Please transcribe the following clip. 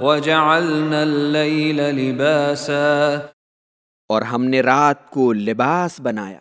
وَجَعَلْنَا اللَّيْلَ لِبَاسًا اور ہم نے رات کو لباس بنایا۔